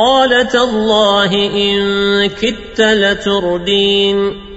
قال تالله إن كدت لتردين.